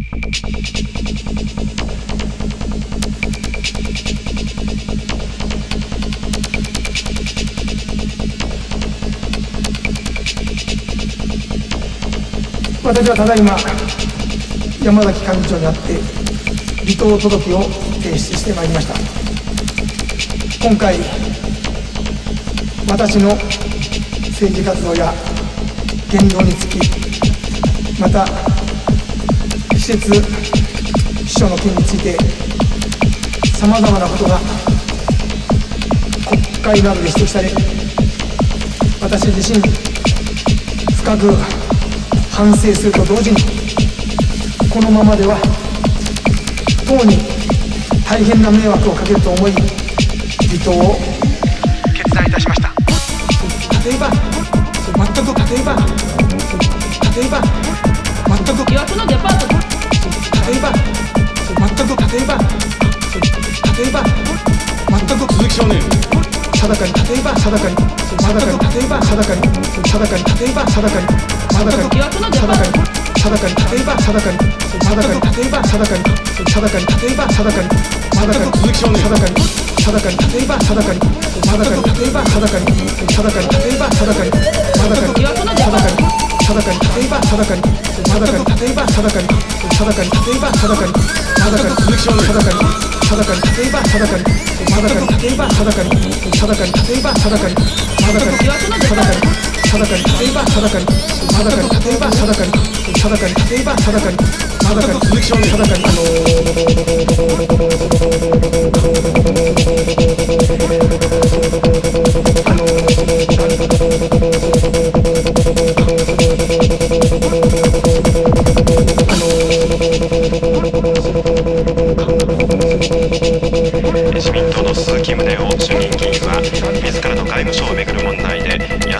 私はただいま山崎幹事長にあって離党届を提出してまいりました。今回私の政治活動や言動につきまた施設秘書の件についてさまざまなことが国会などで指摘され私自身深く反省すると同時にこのままでは党に大変な迷惑をかけると思い離党を決断いたしました。例えば全く例えば例えば全く疑惑のデパート例えば全く例えば例えば全く鈴木少年定かに例えば定かに定かに例えば定かに定かに例えば定かに定かに定かに定かに例えば定かに定かに例えば定かに定かに例えば定かに定かに鈴木少年定かに定かに例えば定かに定かに例えば定かに定かに例えば定かに定かに定かに定かに例えば定かに定かに例えば定かに定かに例えば定かに定かに鈴木少年定かに定かに例えば定かに定かに例えば定かに定かに例えば定かに定かに疑惑のデ定かパートに定かに例えば定かに定かに例えば定かに定かに例えば定かに定かに鈴木少年定かに自らの外務省をめぐる問題で野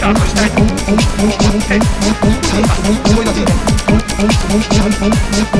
Stop, stop.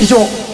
以上。